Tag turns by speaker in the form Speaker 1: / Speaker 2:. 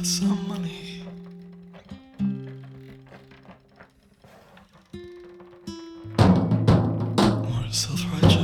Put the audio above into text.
Speaker 1: got some money. More self righteous.